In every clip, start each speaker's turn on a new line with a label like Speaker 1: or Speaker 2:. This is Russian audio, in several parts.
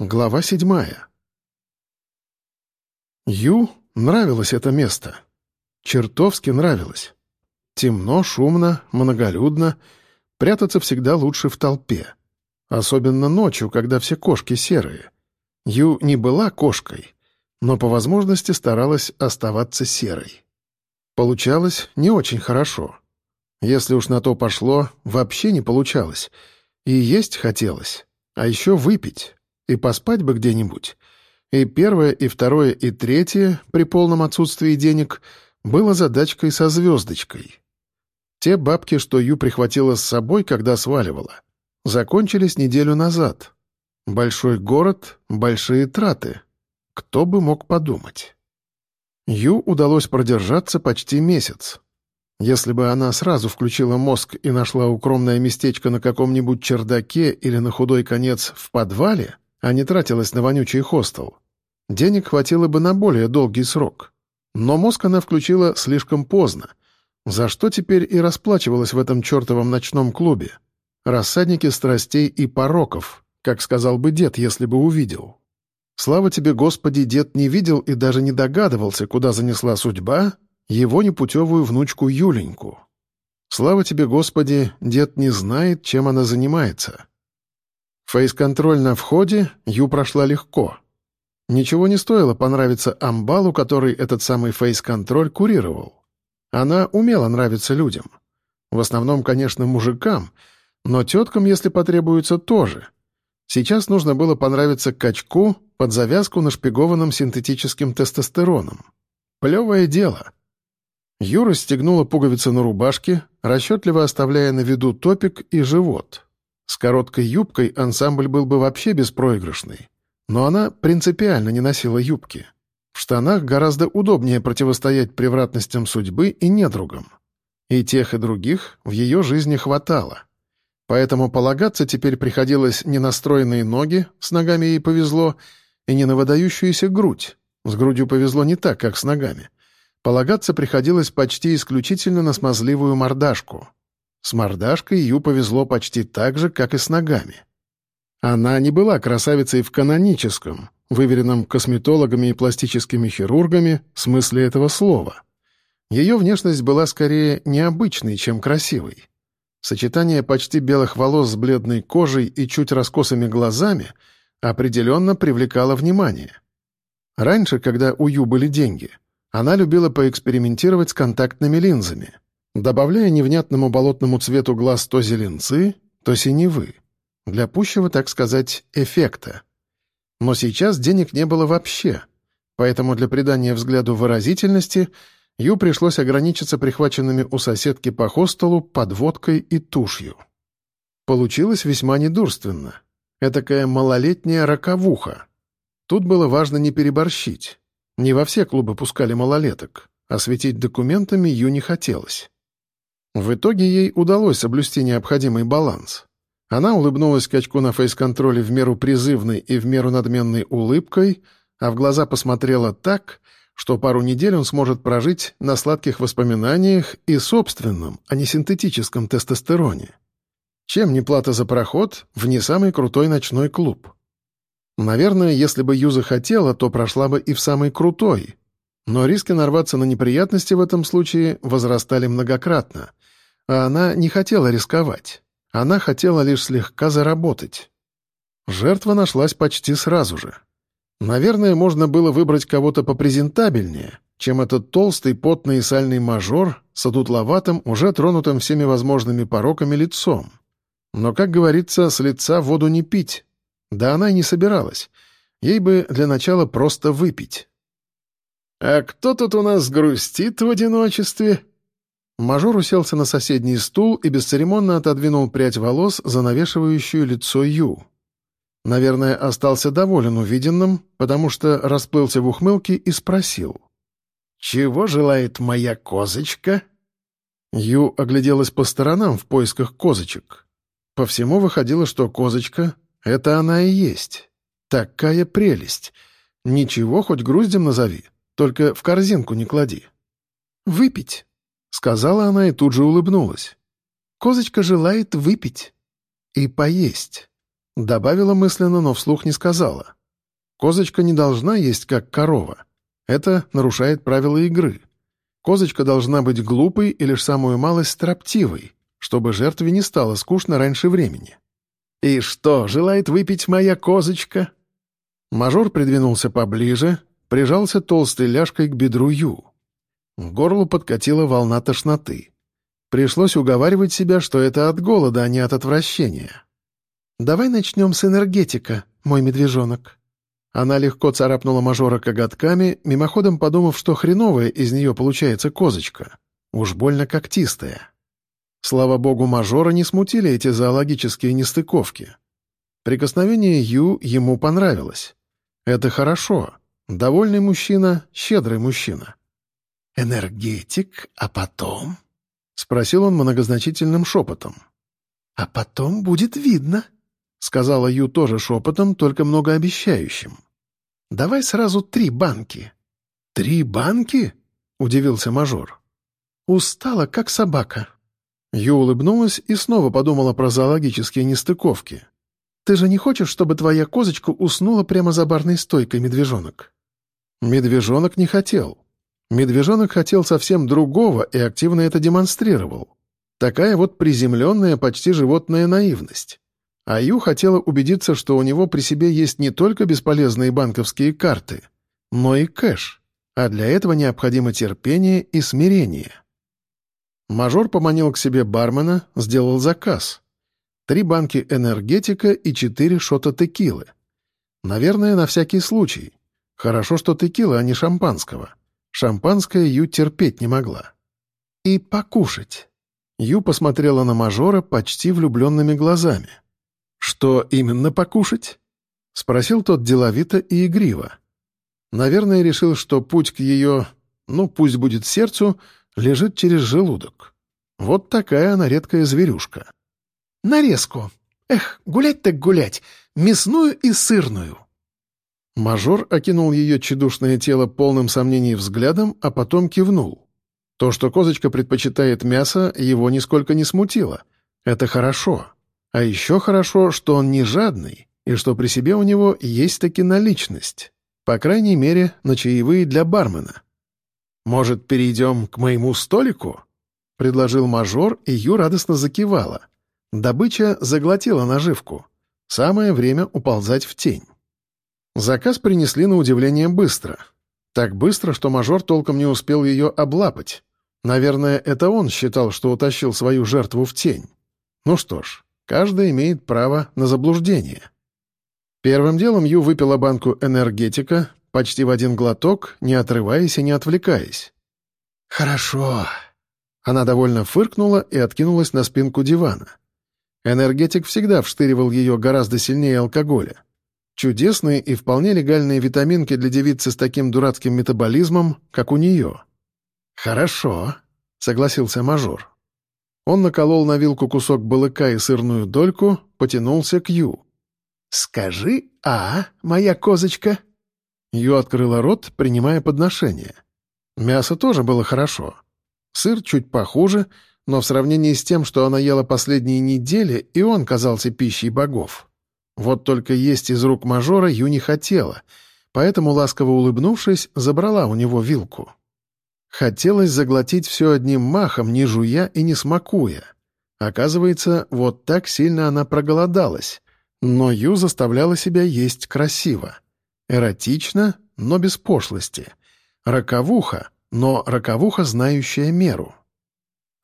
Speaker 1: Глава седьмая. Ю нравилось это место. Чертовски нравилось. Темно, шумно, многолюдно. Прятаться всегда лучше в толпе. Особенно ночью, когда все кошки серые. Ю не была кошкой, но по возможности старалась оставаться серой. Получалось не очень хорошо. Если уж на то пошло, вообще не получалось. И есть хотелось. А еще выпить и поспать бы где-нибудь. И первое, и второе, и третье, при полном отсутствии денег, было задачкой со звездочкой. Те бабки, что Ю прихватила с собой, когда сваливала, закончились неделю назад. Большой город, большие траты. Кто бы мог подумать? Ю удалось продержаться почти месяц. Если бы она сразу включила мозг и нашла укромное местечко на каком-нибудь чердаке или на худой конец в подвале, а не тратилась на вонючий хостел. Денег хватило бы на более долгий срок. Но мозг она включила слишком поздно, за что теперь и расплачивалась в этом чертовом ночном клубе. Рассадники страстей и пороков, как сказал бы дед, если бы увидел. Слава тебе, Господи, дед не видел и даже не догадывался, куда занесла судьба его непутевую внучку Юленьку. Слава тебе, Господи, дед не знает, чем она занимается. Фейс-контроль на входе Ю прошла легко. Ничего не стоило понравиться Амбалу, который этот самый фейс-контроль курировал. Она умела нравиться людям. В основном, конечно, мужикам, но теткам, если потребуется, тоже. Сейчас нужно было понравиться качку под завязку нашпигованным синтетическим тестостероном. Плевое дело. Юра стегнула пуговицы на рубашке, расчетливо оставляя на виду топик и живот. С короткой юбкой ансамбль был бы вообще беспроигрышный. Но она принципиально не носила юбки. В штанах гораздо удобнее противостоять превратностям судьбы и недругам. И тех, и других в ее жизни хватало. Поэтому полагаться теперь приходилось не на стройные ноги, с ногами ей повезло, и не на выдающуюся грудь. С грудью повезло не так, как с ногами. Полагаться приходилось почти исключительно на смазливую мордашку — с мордашкой Ю повезло почти так же, как и с ногами. Она не была красавицей в каноническом, выверенном косметологами и пластическими хирургами смысле этого слова. Ее внешность была скорее необычной, чем красивой. Сочетание почти белых волос с бледной кожей и чуть раскосыми глазами определенно привлекало внимание. Раньше, когда у Ю были деньги, она любила поэкспериментировать с контактными линзами — добавляя невнятному болотному цвету глаз то зеленцы, то синевы, для пущего, так сказать, эффекта. Но сейчас денег не было вообще, поэтому для придания взгляду выразительности Ю пришлось ограничиться прихваченными у соседки по хостелу подводкой и тушью. Получилось весьма недурственно. Этакая малолетняя роковуха. Тут было важно не переборщить. Не во все клубы пускали малолеток, а светить документами Ю не хотелось. В итоге ей удалось соблюсти необходимый баланс. Она улыбнулась качку на фейс-контроле в меру призывной и в меру надменной улыбкой, а в глаза посмотрела так, что пару недель он сможет прожить на сладких воспоминаниях и собственном, а не синтетическом тестостероне. Чем не плата за проход в не самый крутой ночной клуб? Наверное, если бы Юза хотела, то прошла бы и в самый крутой. Но риски нарваться на неприятности в этом случае возрастали многократно — а она не хотела рисковать. Она хотела лишь слегка заработать. Жертва нашлась почти сразу же. Наверное, можно было выбрать кого-то попрезентабельнее, чем этот толстый, потный и сальный мажор с одутловатым, уже тронутым всеми возможными пороками лицом. Но, как говорится, с лица воду не пить. Да она и не собиралась. Ей бы для начала просто выпить. «А кто тут у нас грустит в одиночестве?» Мажор уселся на соседний стул и бесцеремонно отодвинул прядь волос, занавешивающую лицо Ю. Наверное, остался доволен увиденным, потому что расплылся в ухмылке и спросил. «Чего желает моя козочка?» Ю огляделась по сторонам в поисках козочек. По всему выходило, что козочка — это она и есть. Такая прелесть. Ничего, хоть груздем назови, только в корзинку не клади. «Выпить», Сказала она и тут же улыбнулась. «Козочка желает выпить и поесть. Добавила мысленно, но вслух не сказала. Козочка не должна есть как корова. Это нарушает правила игры. Козочка должна быть глупой и лишь самую малость строптивой, чтобы жертве не стало скучно раньше времени. «И что, желает выпить моя козочка?» Мажор придвинулся поближе, прижался толстой ляжкой к бедру Ю. К горлу подкатила волна тошноты. Пришлось уговаривать себя, что это от голода, а не от отвращения. «Давай начнем с энергетика, мой медвежонок». Она легко царапнула мажора коготками, мимоходом подумав, что хреновая из нее получается козочка. Уж больно когтистая. Слава богу, мажора не смутили эти зоологические нестыковки. Прикосновение Ю ему понравилось. Это хорошо. Довольный мужчина — щедрый мужчина. «Энергетик, а потом?» — спросил он многозначительным шепотом. «А потом будет видно», — сказала Ю тоже шепотом, только многообещающим. «Давай сразу три банки». «Три банки?» — удивился мажор. «Устала, как собака». Ю улыбнулась и снова подумала про зоологические нестыковки. «Ты же не хочешь, чтобы твоя козочка уснула прямо за барной стойкой, медвежонок?» Медвежонок не хотел. Медвежонок хотел совсем другого и активно это демонстрировал. Такая вот приземленная, почти животная наивность. А Ю хотела убедиться, что у него при себе есть не только бесполезные банковские карты, но и кэш, а для этого необходимо терпение и смирение. Мажор поманил к себе бармена, сделал заказ. Три банки энергетика и четыре шота текилы. Наверное, на всякий случай. Хорошо, что текила, а не шампанского. Шампанское Ю терпеть не могла. «И покушать». Ю посмотрела на мажора почти влюбленными глазами. «Что именно покушать?» — спросил тот деловито и игриво. Наверное, решил, что путь к ее, ну, пусть будет сердцу, лежит через желудок. Вот такая она редкая зверюшка. «Нарезку. Эх, гулять так гулять. Мясную и сырную». Мажор окинул ее чедушное тело полным сомнений взглядом, а потом кивнул. То, что козочка предпочитает мясо, его нисколько не смутило. Это хорошо. А еще хорошо, что он не жадный, и что при себе у него есть таки наличность. По крайней мере, на чаевые для бармена. «Может, перейдем к моему столику?» — предложил мажор, и Ю радостно закивала. Добыча заглотила наживку. Самое время уползать в тень. Заказ принесли на удивление быстро. Так быстро, что мажор толком не успел ее облапать. Наверное, это он считал, что утащил свою жертву в тень. Ну что ж, каждый имеет право на заблуждение. Первым делом Ю выпила банку энергетика, почти в один глоток, не отрываясь и не отвлекаясь. «Хорошо». Она довольно фыркнула и откинулась на спинку дивана. Энергетик всегда вштыривал ее гораздо сильнее алкоголя. Чудесные и вполне легальные витаминки для девицы с таким дурацким метаболизмом, как у нее. «Хорошо», — согласился мажор. Он наколол на вилку кусок балыка и сырную дольку, потянулся к Ю. «Скажи «а», моя козочка». Ю открыла рот, принимая подношение. Мясо тоже было хорошо. Сыр чуть похуже, но в сравнении с тем, что она ела последние недели, и он казался пищей богов. Вот только есть из рук мажора Ю не хотела, поэтому, ласково улыбнувшись, забрала у него вилку. Хотелось заглотить все одним махом, не жуя и не смакуя. Оказывается, вот так сильно она проголодалась. Но Ю заставляла себя есть красиво. Эротично, но без пошлости. Роковуха, но роковуха, знающая меру.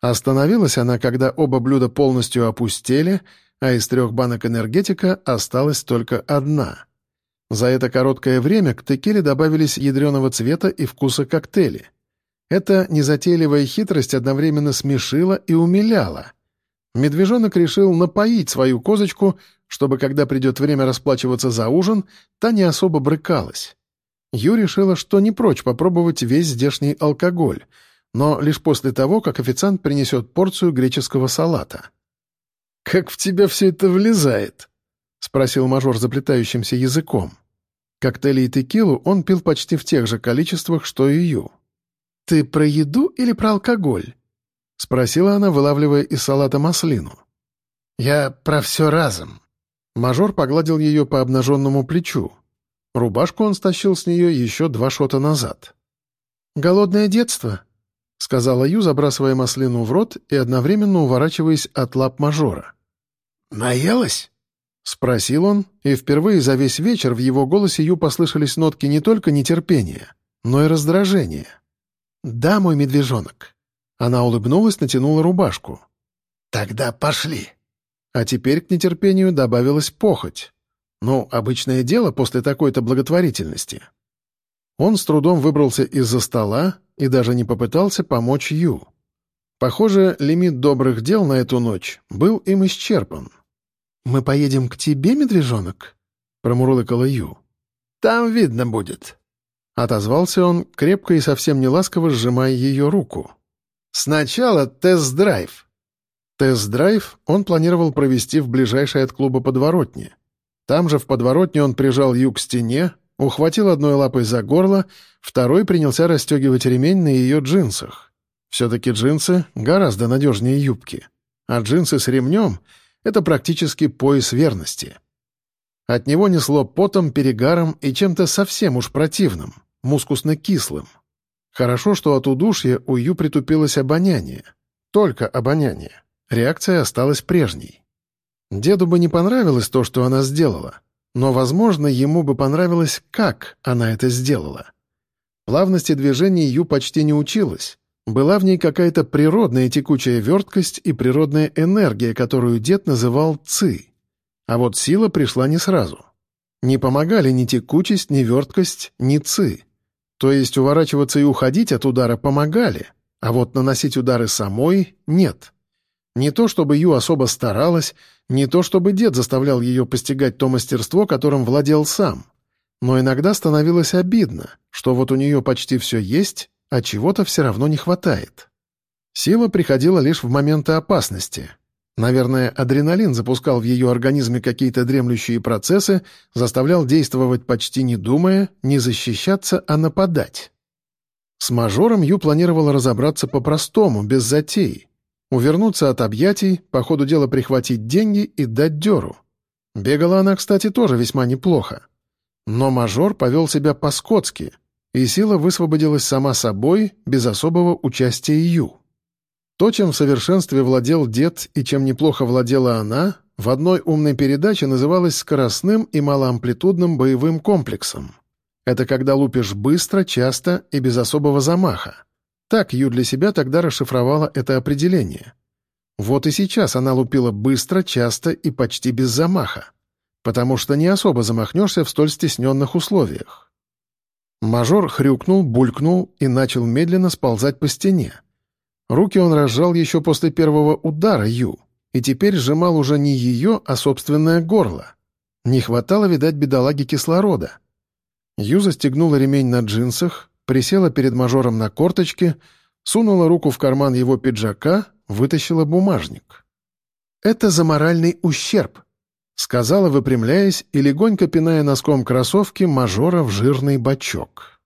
Speaker 1: Остановилась она, когда оба блюда полностью опустели, а из трех банок энергетика осталась только одна. За это короткое время к текиле добавились ядреного цвета и вкуса коктейли. Эта незатейливая хитрость одновременно смешила и умиляла. Медвежонок решил напоить свою козочку, чтобы, когда придет время расплачиваться за ужин, та не особо брыкалась. Ю решила, что не прочь попробовать весь здешний алкоголь, но лишь после того, как официант принесет порцию греческого салата. «Как в тебя все это влезает?» — спросил мажор заплетающимся языком. Коктейли и текилу он пил почти в тех же количествах, что и Ю. «Ты про еду или про алкоголь?» — спросила она, вылавливая из салата маслину. «Я про все разом». Мажор погладил ее по обнаженному плечу. Рубашку он стащил с нее еще два шота назад. «Голодное детство», — сказала Ю, забрасывая маслину в рот и одновременно уворачиваясь от лап мажора.
Speaker 2: «Наелась?»
Speaker 1: — спросил он, и впервые за весь вечер в его голосе Ю послышались нотки не только нетерпения, но и раздражения. «Да, мой медвежонок». Она улыбнулась, натянула рубашку.
Speaker 2: «Тогда пошли».
Speaker 1: А теперь к нетерпению добавилась похоть. Ну, обычное дело после такой-то благотворительности. Он с трудом выбрался из-за стола и даже не попытался помочь Ю. Похоже, лимит добрых дел на эту ночь был им исчерпан. «Мы поедем к тебе, медвежонок?» — промурлыкала Ю.
Speaker 2: «Там видно будет», —
Speaker 1: отозвался он, крепко и совсем неласково сжимая ее руку.
Speaker 2: «Сначала тест-драйв».
Speaker 1: Тест-драйв он планировал провести в ближайшей от клуба подворотне. Там же в подворотне он прижал Ю к стене, ухватил одной лапой за горло, второй принялся расстегивать ремень на ее джинсах. Все-таки джинсы гораздо надежнее юбки. А джинсы с ремнем — это практически пояс верности. От него несло потом, перегаром и чем-то совсем уж противным, мускусно-кислым. Хорошо, что от удушья у Ю притупилось обоняние. Только обоняние. Реакция осталась прежней. Деду бы не понравилось то, что она сделала, но, возможно, ему бы понравилось, как она это сделала. Плавности движений Ю почти не училась. Была в ней какая-то природная текучая верткость и природная энергия, которую дед называл «ци». А вот сила пришла не сразу. Не помогали ни текучесть, ни верткость, ни ци. То есть уворачиваться и уходить от удара помогали, а вот наносить удары самой — нет. Не то чтобы Ю особо старалась, не то чтобы дед заставлял ее постигать то мастерство, которым владел сам. Но иногда становилось обидно, что вот у нее почти все есть, а чего-то все равно не хватает. Сила приходила лишь в моменты опасности — Наверное, адреналин запускал в ее организме какие-то дремлющие процессы, заставлял действовать почти не думая, не защищаться, а нападать. С мажором Ю планировала разобраться по-простому, без затей. Увернуться от объятий, по ходу дела прихватить деньги и дать дёру. Бегала она, кстати, тоже весьма неплохо. Но мажор повел себя по-скотски, и сила высвободилась сама собой, без особого участия Ю. То, чем в совершенстве владел дед и чем неплохо владела она, в одной умной передаче называлось скоростным и малоамплитудным боевым комплексом. Это когда лупишь быстро, часто и без особого замаха. Так Ю для себя тогда расшифровала это определение. Вот и сейчас она лупила быстро, часто и почти без замаха, потому что не особо замахнешься в столь стесненных условиях. Мажор хрюкнул, булькнул и начал медленно сползать по стене. Руки он разжал еще после первого удара Ю, и теперь сжимал уже не ее, а собственное горло. Не хватало, видать, бедолаги кислорода. Ю застегнула ремень на джинсах, присела перед мажором на корточке, сунула руку в карман его пиджака, вытащила бумажник. «Это за моральный ущерб», — сказала, выпрямляясь и легонько пиная носком кроссовки мажора в жирный бачок.